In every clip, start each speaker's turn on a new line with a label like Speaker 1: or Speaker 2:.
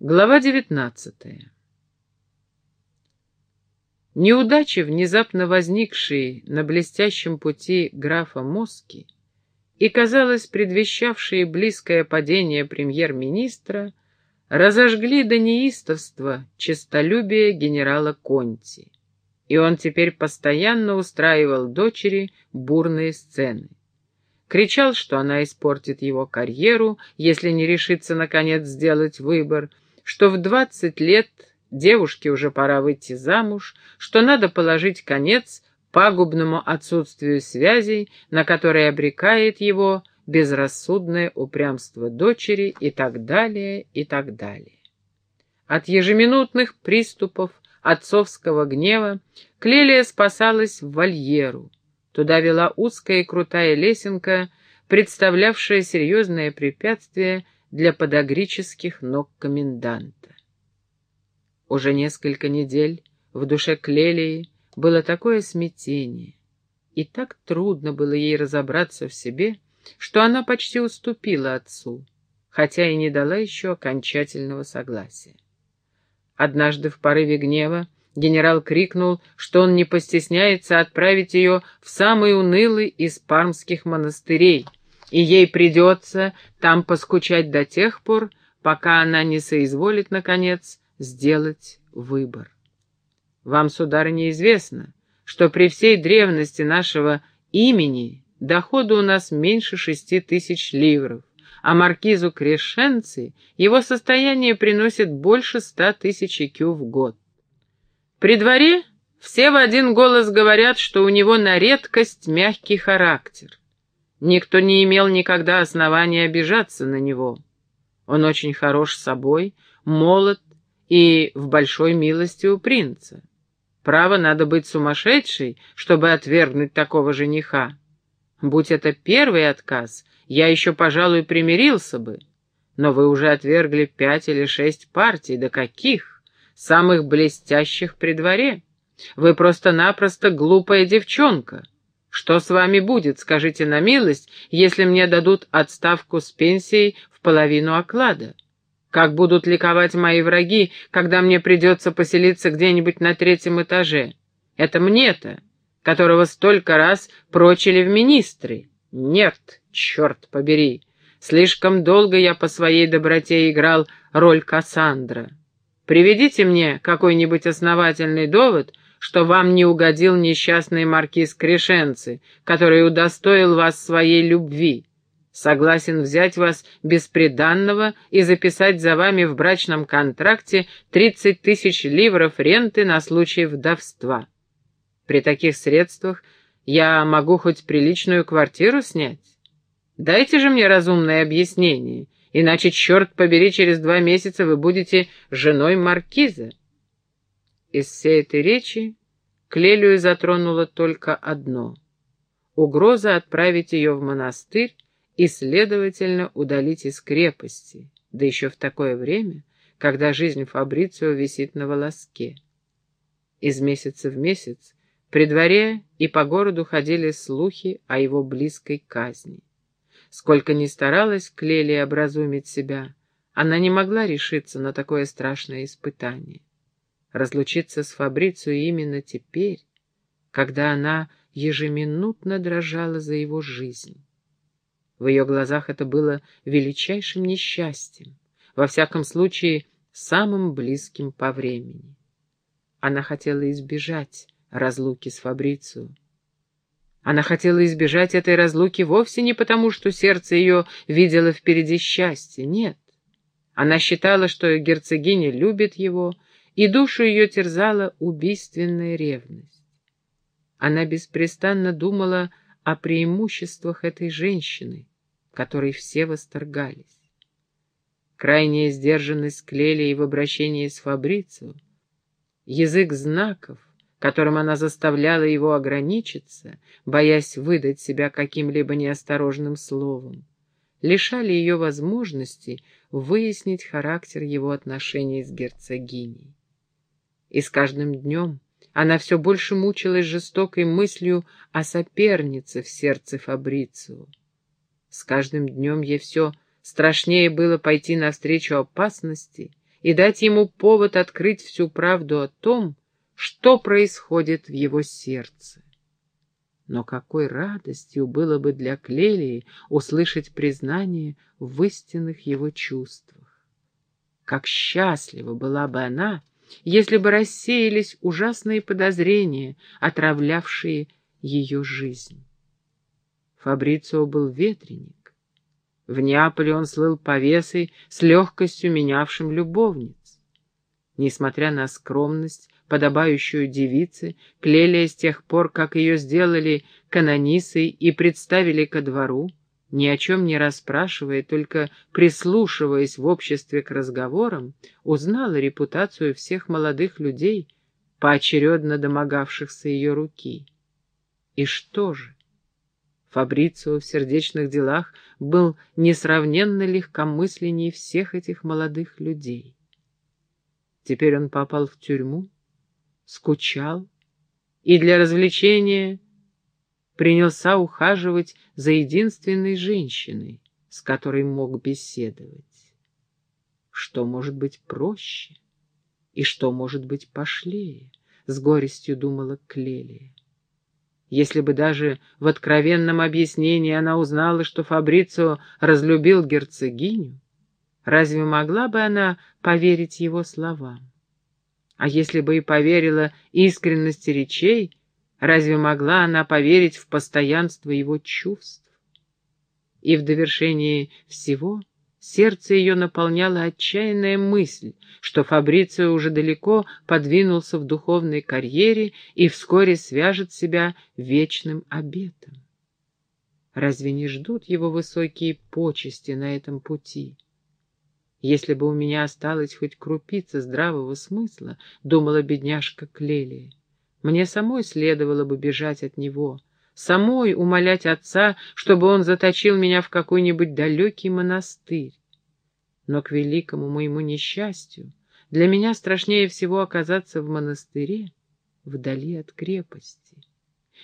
Speaker 1: Глава девятнадцатая Неудачи, внезапно возникшие на блестящем пути графа Моски и, казалось, предвещавшие близкое падение премьер-министра, разожгли до неистовства честолюбие генерала Конти, и он теперь постоянно устраивал дочери бурные сцены. Кричал, что она испортит его карьеру, если не решится, наконец, сделать выбор — что в двадцать лет девушке уже пора выйти замуж, что надо положить конец пагубному отсутствию связей, на которое обрекает его безрассудное упрямство дочери и так далее, и так далее. От ежеминутных приступов отцовского гнева Клелия спасалась в вольеру. Туда вела узкая и крутая лесенка, представлявшая серьезное препятствие для подогрических ног коменданта. Уже несколько недель в душе Клелии было такое смятение, и так трудно было ей разобраться в себе, что она почти уступила отцу, хотя и не дала еще окончательного согласия. Однажды в порыве гнева генерал крикнул, что он не постесняется отправить ее в самый унылый из пармских монастырей — и ей придется там поскучать до тех пор, пока она не соизволит, наконец, сделать выбор. Вам, сударыня, известно, что при всей древности нашего имени дохода у нас меньше шести тысяч ливров, а маркизу Крешенци его состояние приносит больше ста тысяч кю в год. При дворе все в один голос говорят, что у него на редкость мягкий характер. Никто не имел никогда основания обижаться на него. Он очень хорош собой, молод и в большой милости у принца. Право, надо быть сумасшедшей, чтобы отвергнуть такого жениха. Будь это первый отказ, я еще, пожалуй, примирился бы. Но вы уже отвергли пять или шесть партий, да каких? Самых блестящих при дворе. Вы просто-напросто глупая девчонка. Что с вами будет, скажите на милость, если мне дадут отставку с пенсией в половину оклада? Как будут ликовать мои враги, когда мне придется поселиться где-нибудь на третьем этаже? Это мне-то, которого столько раз прочили в министры. Нет, черт побери, слишком долго я по своей доброте играл роль Кассандра. Приведите мне какой-нибудь основательный довод — что вам не угодил несчастный маркиз Крешенцы, который удостоил вас своей любви. Согласен взять вас бесприданного и записать за вами в брачном контракте тридцать тысяч ливров ренты на случай вдовства. При таких средствах я могу хоть приличную квартиру снять. Дайте же мне разумное объяснение, иначе, черт побери, через два месяца вы будете женой маркиза. Из всей этой речи Клелию затронуло только одно — угроза отправить ее в монастырь и, следовательно, удалить из крепости, да еще в такое время, когда жизнь Фабрицио висит на волоске. Из месяца в месяц при дворе и по городу ходили слухи о его близкой казни. Сколько ни старалась Клелия образумить себя, она не могла решиться на такое страшное испытание разлучиться с Фабрицио именно теперь, когда она ежеминутно дрожала за его жизнь. В ее глазах это было величайшим несчастьем, во всяком случае, самым близким по времени. Она хотела избежать разлуки с Фабрицио. Она хотела избежать этой разлуки вовсе не потому, что сердце ее видело впереди счастье, нет. Она считала, что герцогиня любит его, и душу ее терзала убийственная ревность. Она беспрестанно думала о преимуществах этой женщины, которой все восторгались. Крайняя сдержанность Клелии в обращении с Фабрицио, язык знаков, которым она заставляла его ограничиться, боясь выдать себя каким-либо неосторожным словом, лишали ее возможности выяснить характер его отношений с герцогиней. И с каждым днем она все больше мучилась жестокой мыслью о сопернице в сердце Фабрицио. С каждым днем ей все страшнее было пойти навстречу опасности и дать ему повод открыть всю правду о том, что происходит в его сердце. Но какой радостью было бы для Клелии услышать признание в истинных его чувствах. Как счастлива была бы она, если бы рассеялись ужасные подозрения, отравлявшие ее жизнь. Фабрицио был ветреник. В Неаполе он слыл повесой с легкостью менявшим любовниц. Несмотря на скромность, подобающую девице, Клелия с тех пор, как ее сделали канонисой и представили ко двору, ни о чем не расспрашивая, только прислушиваясь в обществе к разговорам, узнала репутацию всех молодых людей, поочередно домогавшихся ее руки. И что же? Фабрицио в сердечных делах был несравненно легкомысленней всех этих молодых людей. Теперь он попал в тюрьму, скучал и для развлечения принялся ухаживать за единственной женщиной, с которой мог беседовать. Что может быть проще и что может быть пошлее, с горестью думала Клелия. Если бы даже в откровенном объяснении она узнала, что Фабрицио разлюбил герцогиню, разве могла бы она поверить его словам? А если бы и поверила искренности речей, разве могла она поверить в постоянство его чувств? И в довершении всего сердце ее наполняла отчаянная мысль, что Фабрицио уже далеко подвинулся в духовной карьере и вскоре свяжет себя вечным обетом. Разве не ждут его высокие почести на этом пути? Если бы у меня осталось хоть крупица здравого смысла, думала бедняжка Клелия, мне самой следовало бы бежать от него, самой умолять отца, чтобы он заточил меня в какой-нибудь далекий монастырь. Но к великому моему несчастью для меня страшнее всего оказаться в монастыре, вдали от крепости.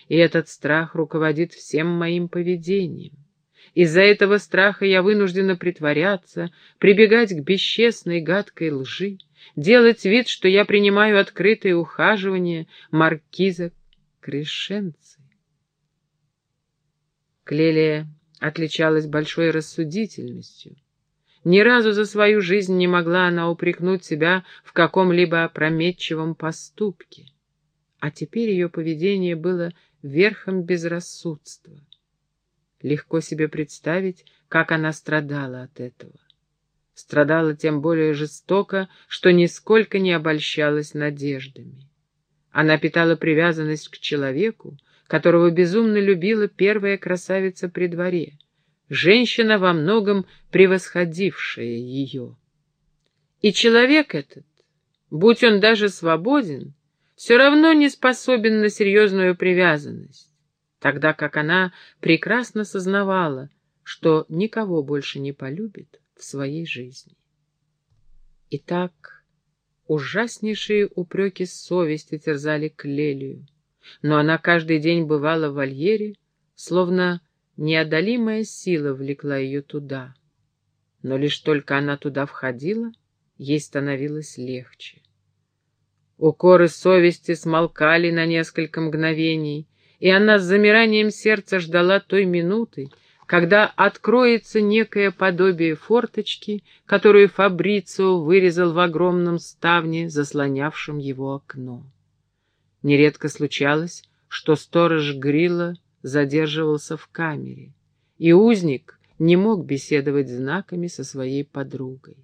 Speaker 1: И этот страх руководит всем моим поведением. Из-за этого страха я вынуждена притворяться, прибегать к бесчестной гадкой лжи, делать вид, что я принимаю открытое ухаживание маркиза Крешенцы. Клелия отличалась большой рассудительностью. Ни разу за свою жизнь не могла она упрекнуть себя в каком-либо опрометчивом поступке. А теперь ее поведение было верхом безрассудства. Легко себе представить, как она страдала от этого. Страдала тем более жестоко, что нисколько не обольщалась надеждами. Она питала привязанность к человеку, которого безумно любила первая красавица при дворе, женщина во многом превосходившая ее. И человек этот, будь он даже свободен, все равно не способен на серьезную привязанность тогда как она прекрасно сознавала, что никого больше не полюбит своей жизни. Итак, ужаснейшие упреки совести терзали Клелию, но она каждый день бывала в вольере, словно неодолимая сила влекла ее туда. Но лишь только она туда входила, ей становилось легче. Укоры совести смолкали на несколько мгновений, и она с замиранием сердца ждала той минуты, когда откроется некое подобие форточки, которую Фабрицио вырезал в огромном ставне, заслонявшем его окно. Нередко случалось, что сторож Грилла задерживался в камере, и узник не мог беседовать знаками со своей подругой.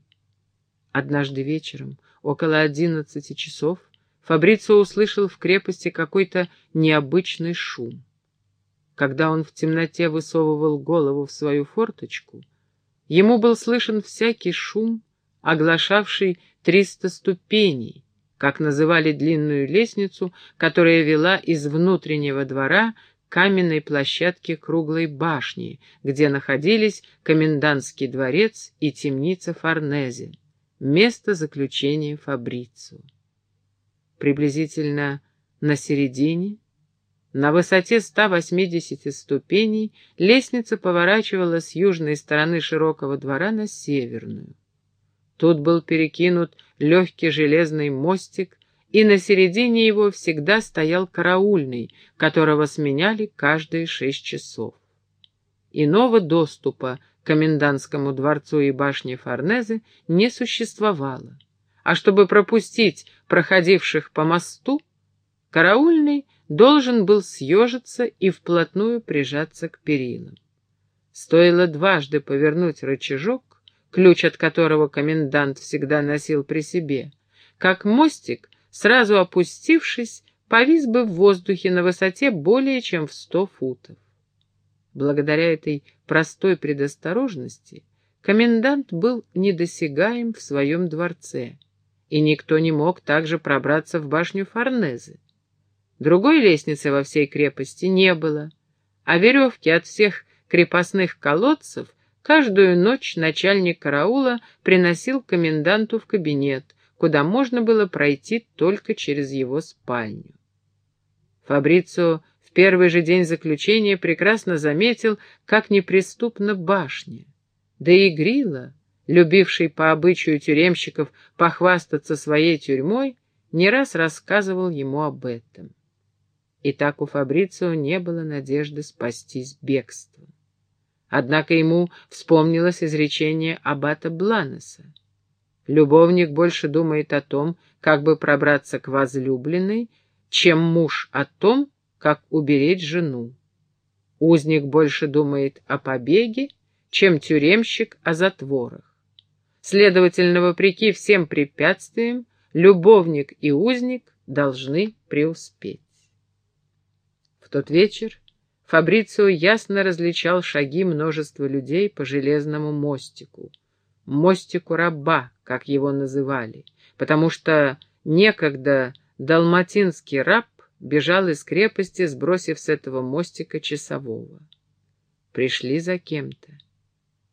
Speaker 1: Однажды вечером, около одиннадцати часов, Фабрицио услышал в крепости какой-то необычный шум. Когда он в темноте высовывал голову в свою форточку, ему был слышен всякий шум, оглашавший триста ступеней, как называли длинную лестницу, которая вела из внутреннего двора каменной площадке круглой башни, где находились комендантский дворец и темница Форнезе, место заключения Фабрицио. Приблизительно на середине, на высоте 180 ступеней, лестница поворачивала с южной стороны широкого двора на северную. Тут был перекинут легкий железный мостик, и на середине его всегда стоял караульный, которого сменяли каждые шесть часов. Иного доступа к комендантскому дворцу и башне Форнезе не существовало, а чтобы пропустить проходивших по мосту, караульный должен был съежиться и вплотную прижаться к перилам. Стоило дважды повернуть рычажок, ключ от которого комендант всегда носил при себе, как мостик, сразу опустившись, повис бы в воздухе на высоте более чем в сто футов. Благодаря этой простой предосторожности комендант был недосягаем в своем дворце, и никто не мог также пробраться в башню Форнезе. Другой лестницы во всей крепости не было, а веревки от всех крепостных колодцев каждую ночь начальник караула приносил коменданту в кабинет, куда можно было пройти только через его спальню. Фабрицио в первый же день заключения прекрасно заметил, как неприступна башня. Да и Грила, любивший по обычаю тюремщиков похвастаться своей тюрьмой, не раз рассказывал ему об этом. И так у Фабрицио не было надежды спастись бегством. Однако ему вспомнилось изречение аббата Бланеса. Любовник больше думает о том, как бы пробраться к возлюбленной, чем муж о том, как уберечь жену. Узник больше думает о побеге, чем тюремщик о затворах. Следовательно, вопреки всем препятствиям, любовник и узник должны преуспеть тот вечер Фабрицио ясно различал шаги множества людей по железному мостику. Мостику раба, как его называли, потому что некогда далматинский раб бежал из крепости, сбросив с этого мостика часового. Пришли за кем-то.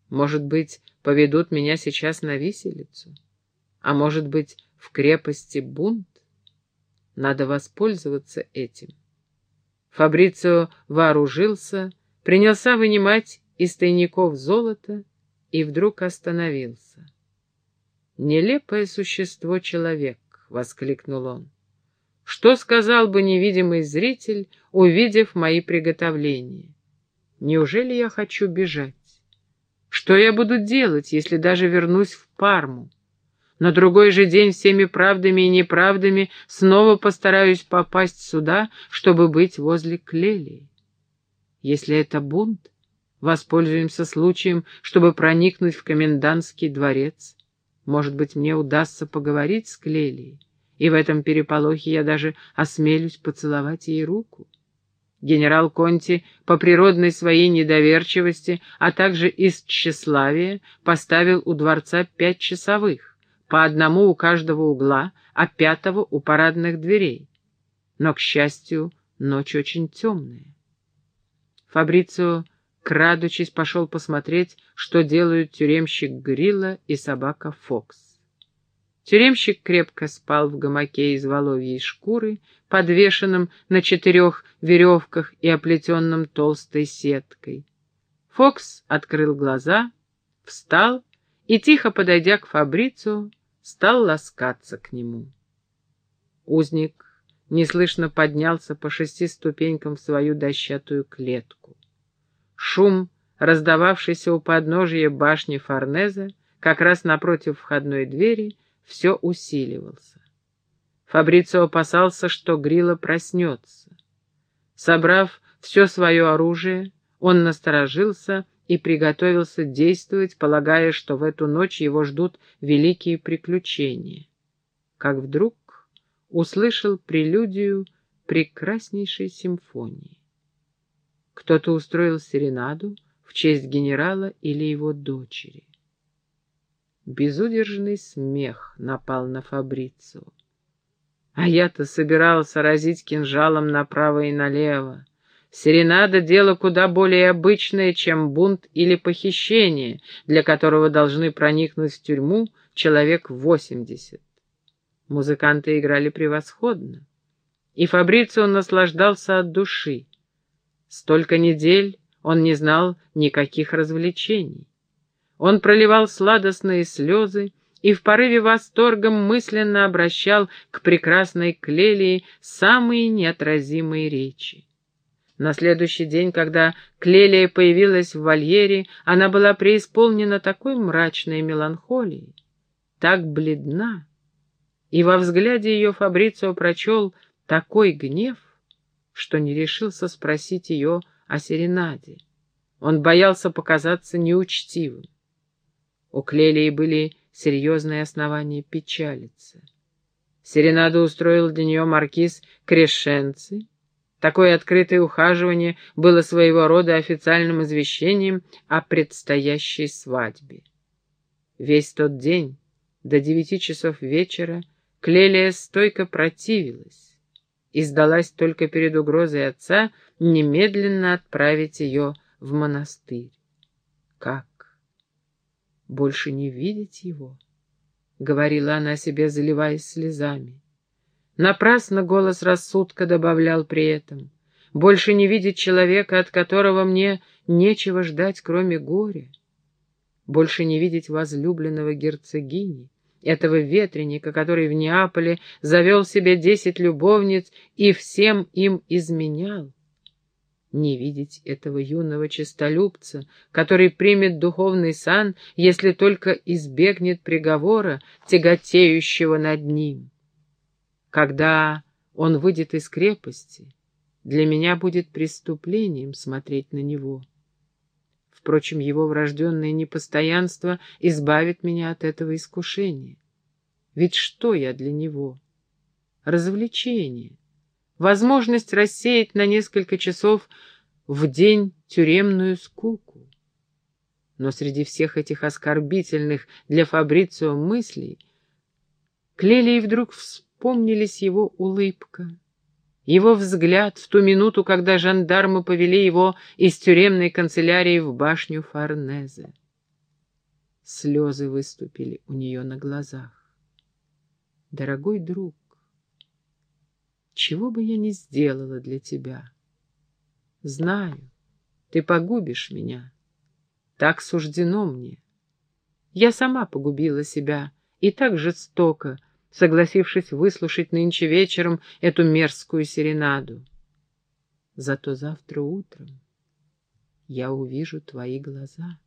Speaker 1: Может быть, поведут меня сейчас на виселицу? А может быть, в крепости бунт? Надо воспользоваться этим. Фабрицио вооружился, принялся вынимать из тайников золото и вдруг остановился. «Нелепое существо человек!» — воскликнул он. «Что сказал бы невидимый зритель, увидев мои приготовления? Неужели я хочу бежать? Что я буду делать, если даже вернусь в Парму? На другой же день всеми правдами и неправдами снова постараюсь попасть сюда, чтобы быть возле Клелии. Если это бунт, воспользуемся случаем, чтобы проникнуть в комендантский дворец. Может быть, мне удастся поговорить с Клелией, и в этом переполохе я даже осмелюсь поцеловать ей руку. Генерал Конти по природной своей недоверчивости, а также из тщеславия поставил у дворца пять часовых по одному у каждого угла, а пятого у парадных дверей. Но, к счастью, ночь очень темная. Фабрицио, крадучись, пошел посмотреть, что делают тюремщик Грилла и собака Фокс. Тюремщик крепко спал в гамаке из воловьей шкуры, подвешенном на четырех веревках и оплетенном толстой сеткой. Фокс открыл глаза, встал и, тихо подойдя к Фабрицу, стал ласкаться к нему. Узник неслышно поднялся по шести ступенькам в свою дощатую клетку. Шум, раздававшийся у подножия башни Форнеза, как раз напротив входной двери, все усиливался. Фабрицио опасался, что Грила проснется. Собрав все свое оружие, он насторожился и приготовился действовать, полагая, что в эту ночь его ждут великие приключения. Как вдруг услышал прелюдию прекраснейшей симфонии. Кто-то устроил серенаду в честь генерала или его дочери. Безудержный смех напал на Фабрицу. А я-то собирался разить кинжалом направо и налево. Серенада — дело куда более обычное, чем бунт или похищение, для которого должны проникнуть в тюрьму человек восемьдесят. Музыканты играли превосходно, и Фабрицио наслаждался от души. Столько недель он не знал никаких развлечений. Он проливал сладостные слезы и в порыве восторга мысленно обращал к прекрасной Клелии самые неотразимые речи. На следующий день, когда Клелия появилась в вольере, она была преисполнена такой мрачной меланхолией, так бледна, и во взгляде ее Фабрицио прочел такой гнев, что не решился спросить ее о серенаде. Он боялся показаться неучтивым. У Клелии были серьезные основания печалиться. Серенаду устроил для нее маркиз Крешенци. Такое открытое ухаживание было своего рода официальным извещением о предстоящей свадьбе. Весь тот день, до девяти часов вечера, Клелия стойко противилась и сдалась только перед угрозой отца немедленно отправить ее в монастырь. Как? больше не видеть его, — говорила она себе, заливаясь слезами. Напрасно голос рассудка добавлял при этом. Больше не видеть человека, от которого мне нечего ждать, кроме горя. Больше не видеть возлюбленного герцогини, этого ветреника, который в Неаполе завел себе десять любовниц и всем им изменял не видеть этого юного честолюбца, который примет духовный сан, если только избегнет приговора, тяготеющего над ним. Когда он выйдет из крепости, для меня будет преступлением смотреть на него. Впрочем, его врожденное непостоянство избавит меня от этого искушения. Ведь что я для него? Развлечение возможность рассеять на несколько часов в день тюремную скуку. Но среди всех этих оскорбительных для Фабрицио мыслей Клелии вдруг вспомнились его улыбка, его взгляд в ту минуту, когда жандармы повели его из тюремной канцелярии в башню Форнезе. Слезы выступили у нее на глазах. «Дорогой друг, чего бы я ни сделала для тебя. Знаю, ты погубишь меня. Так суждено мне. Я сама погубила себя, и так жестоко, согласившись выслушать нынче вечером эту мерзкую серенаду. Зато завтра утром я увижу твои глаза.